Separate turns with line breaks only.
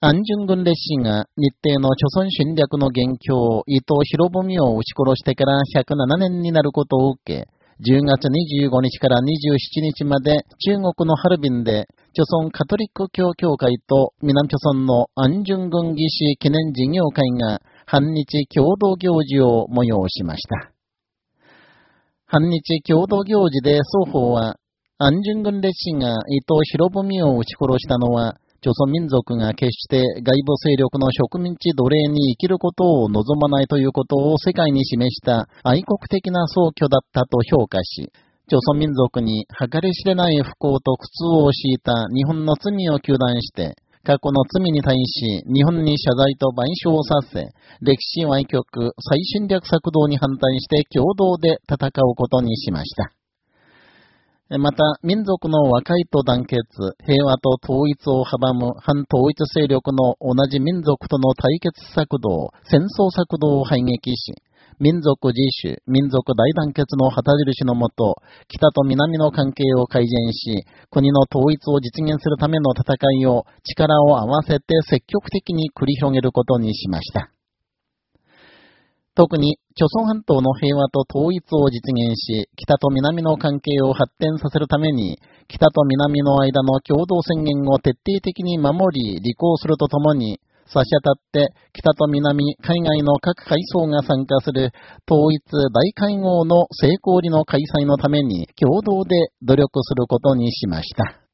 安順軍列車が日程の朝鮮侵略の元凶、伊藤博文を撃ち殺してから107年になることを受け、10月25日から27日まで中国のハルビンで、朝鮮カトリック教協会と南朝鮮の安順軍義士記念事業会が反日共同行事を催しました。反日共同行事で双方は、安順軍列車が伊藤博文を撃ち殺したのは、朝鮮民族が決して外部勢力の植民地奴隷に生きることを望まないということを世界に示した愛国的な総挙だったと評価し、朝鮮民族に計り知れない不幸と苦痛を強いた日本の罪を求断して、過去の罪に対し日本に謝罪と賠償をさせ、歴史歪曲、再侵略策動に反対して共同で戦うことにしました。また、民族の和解と団結、平和と統一を阻む反統一勢力の同じ民族との対決策動、戦争策動を排撃し、民族自主、民族大団結の旗印のもと、北と南の関係を改善し、国の統一を実現するための戦いを力を合わせて積極的に繰り広げることにしました。特に、朝鮮半島の平和と統一を実現し、北と南の関係を発展させるために、北と南の間の共同宣言を徹底的に守り、履行するとともに、差し当たって、北と南、海外の各階層が参加する統一大会合の成功裏の開催のために共同で努力することにしました。